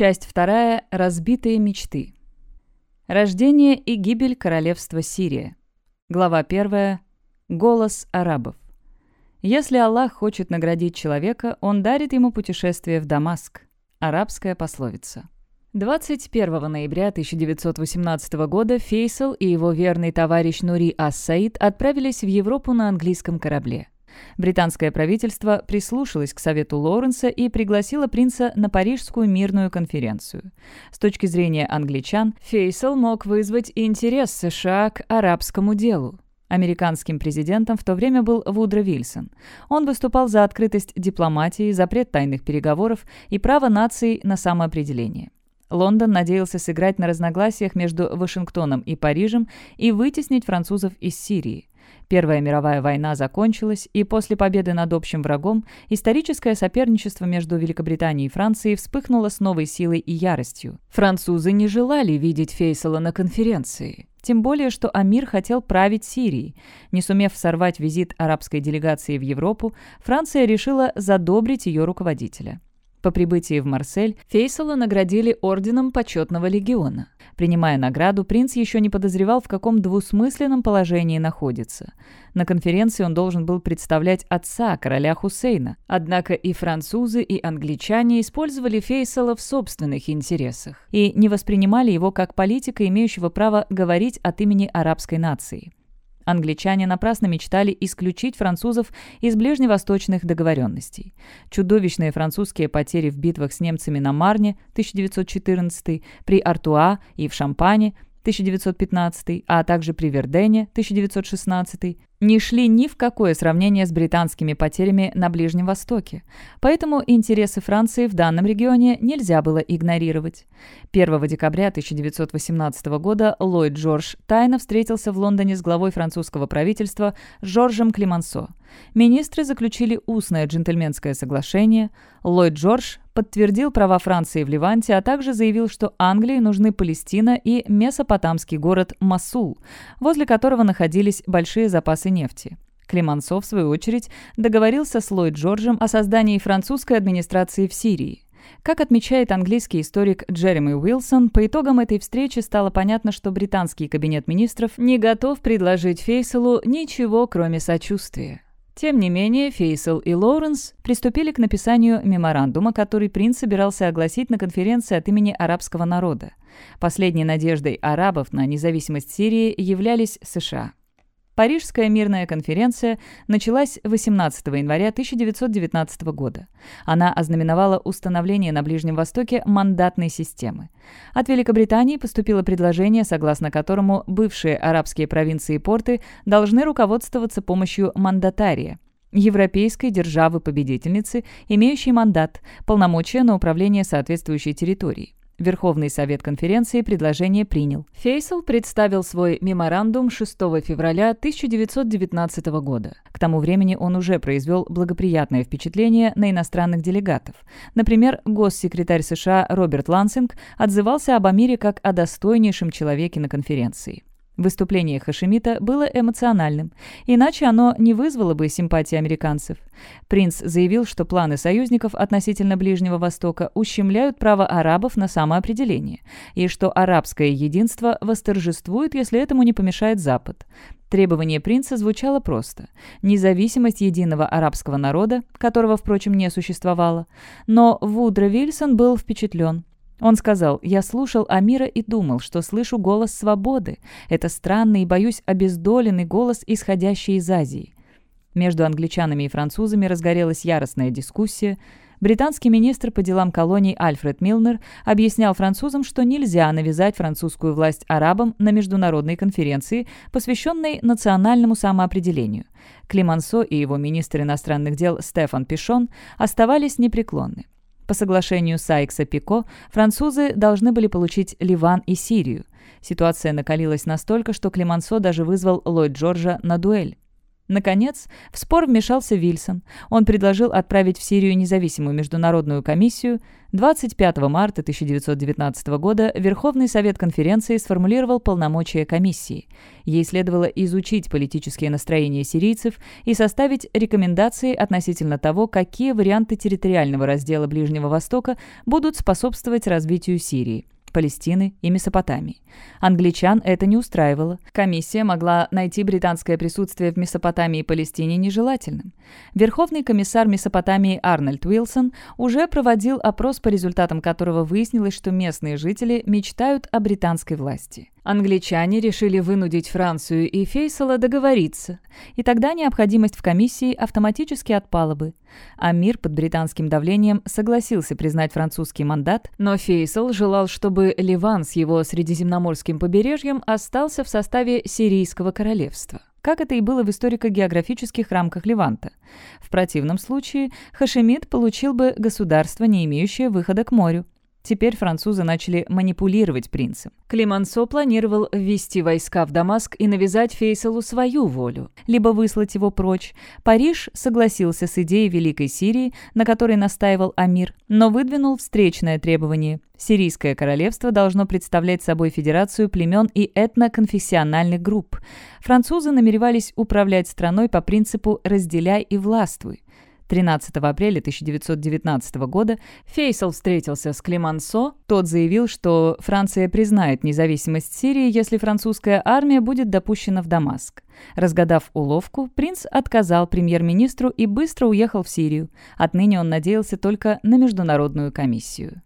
Часть вторая. Разбитые мечты. Рождение и гибель королевства Сирия. Глава первая. Голос арабов. Если Аллах хочет наградить человека, он дарит ему путешествие в Дамаск. Арабская пословица. 21 ноября 1918 года Фейсал и его верный товарищ Нури Ас-Саид отправились в Европу на английском корабле. Британское правительство прислушалось к совету Лоуренса и пригласило принца на Парижскую мирную конференцию. С точки зрения англичан, Фейсал мог вызвать интерес США к арабскому делу. Американским президентом в то время был Вудро Вильсон. Он выступал за открытость дипломатии, запрет тайных переговоров и право наций на самоопределение. Лондон надеялся сыграть на разногласиях между Вашингтоном и Парижем и вытеснить французов из Сирии. Первая мировая война закончилась, и после победы над общим врагом историческое соперничество между Великобританией и Францией вспыхнуло с новой силой и яростью. Французы не желали видеть Фейсала на конференции. Тем более, что Амир хотел править Сирией. Не сумев сорвать визит арабской делегации в Европу, Франция решила задобрить ее руководителя. По прибытии в Марсель Фейсала наградили орденом почетного легиона. Принимая награду, принц еще не подозревал, в каком двусмысленном положении находится. На конференции он должен был представлять отца, короля Хусейна. Однако и французы, и англичане использовали Фейсала в собственных интересах и не воспринимали его как политика, имеющего право говорить от имени арабской нации. Англичане напрасно мечтали исключить французов из ближневосточных договоренностей. Чудовищные французские потери в битвах с немцами на Марне 1914, при Артуа и в Шампане 1915, а также при Вердене 1916, не шли ни в какое сравнение с британскими потерями на Ближнем Востоке. Поэтому интересы Франции в данном регионе нельзя было игнорировать. 1 декабря 1918 года Ллойд Джордж тайно встретился в Лондоне с главой французского правительства Жоржем Климансо. Министры заключили устное джентльменское соглашение. Ллойд Джордж подтвердил права Франции в Ливанте, а также заявил, что Англии нужны Палестина и месопотамский город Масул, возле которого находились большие запасы нефти. Климансо, в свою очередь, договорился с Ллойд Джорджем о создании французской администрации в Сирии. Как отмечает английский историк Джереми Уилсон, по итогам этой встречи стало понятно, что британский кабинет министров не готов предложить Фейсалу ничего, кроме сочувствия. Тем не менее, Фейсел и Лоуренс приступили к написанию меморандума, который принц собирался огласить на конференции от имени арабского народа. Последней надеждой арабов на независимость Сирии являлись США. Парижская мирная конференция началась 18 января 1919 года. Она ознаменовала установление на Ближнем Востоке мандатной системы. От Великобритании поступило предложение, согласно которому бывшие арабские провинции и порты должны руководствоваться помощью мандатария – европейской державы-победительницы, имеющей мандат, полномочия на управление соответствующей территорией. Верховный совет конференции предложение принял. Фейсал представил свой меморандум 6 февраля 1919 года. К тому времени он уже произвел благоприятное впечатление на иностранных делегатов. Например, госсекретарь США Роберт Лансинг отзывался об Амире как о достойнейшем человеке на конференции. Выступление Хашимита было эмоциональным, иначе оно не вызвало бы симпатии американцев. Принц заявил, что планы союзников относительно Ближнего Востока ущемляют право арабов на самоопределение, и что арабское единство восторжествует, если этому не помешает Запад. Требование принца звучало просто – независимость единого арабского народа, которого, впрочем, не существовало. Но Вудро Вильсон был впечатлен. Он сказал, «Я слушал Амира и думал, что слышу голос свободы. Это странный и, боюсь, обездоленный голос, исходящий из Азии». Между англичанами и французами разгорелась яростная дискуссия. Британский министр по делам колоний Альфред Милнер объяснял французам, что нельзя навязать французскую власть арабам на международной конференции, посвященной национальному самоопределению. Климансо и его министр иностранных дел Стефан Пишон оставались непреклонны. По соглашению Сайкса-Пико французы должны были получить Ливан и Сирию. Ситуация накалилась настолько, что Климансо даже вызвал Ллойд Джорджа на дуэль. Наконец, в спор вмешался Вильсон. Он предложил отправить в Сирию независимую международную комиссию. 25 марта 1919 года Верховный Совет конференции сформулировал полномочия комиссии. Ей следовало изучить политические настроения сирийцев и составить рекомендации относительно того, какие варианты территориального раздела Ближнего Востока будут способствовать развитию Сирии. Палестины и Месопотамии. Англичан это не устраивало. Комиссия могла найти британское присутствие в Месопотамии и Палестине нежелательным. Верховный комиссар Месопотамии Арнольд Уилсон уже проводил опрос, по результатам которого выяснилось, что местные жители мечтают о британской власти. Англичане решили вынудить Францию и Фейсала договориться, и тогда необходимость в комиссии автоматически отпала бы. А мир под британским давлением согласился признать французский мандат, но Фейсал желал, чтобы Ливан с его средиземноморским побережьем остался в составе Сирийского королевства как это и было в историко-географических рамках Леванта. В противном случае Хашемид получил бы государство, не имеющее выхода к морю. Теперь французы начали манипулировать принцем. Климансо планировал ввести войска в Дамаск и навязать Фейсалу свою волю, либо выслать его прочь. Париж согласился с идеей Великой Сирии, на которой настаивал Амир, но выдвинул встречное требование. Сирийское королевство должно представлять собой федерацию племен и этноконфессиональных групп. Французы намеревались управлять страной по принципу «разделяй и властвуй». 13 апреля 1919 года Фейсал встретился с Климансо. Тот заявил, что Франция признает независимость Сирии, если французская армия будет допущена в Дамаск. Разгадав уловку, принц отказал премьер-министру и быстро уехал в Сирию. Отныне он надеялся только на международную комиссию.